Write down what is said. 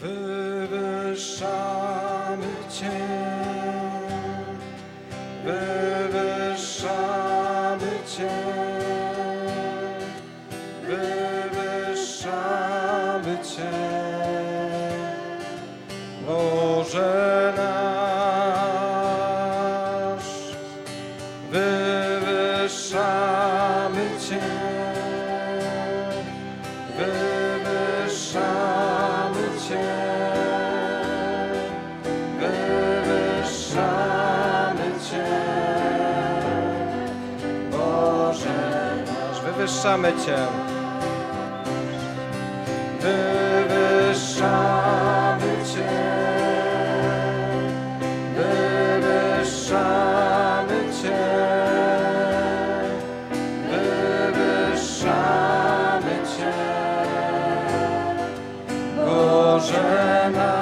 Wywyższamy Cię, wywyższamy Cię, wywyższamy Cię, Boże nasz, wywyższamy Cię, wywyższamy wywyższamy Cię, wywyższamy Cię, wywyższamy Cię, Cię, Boże nasz,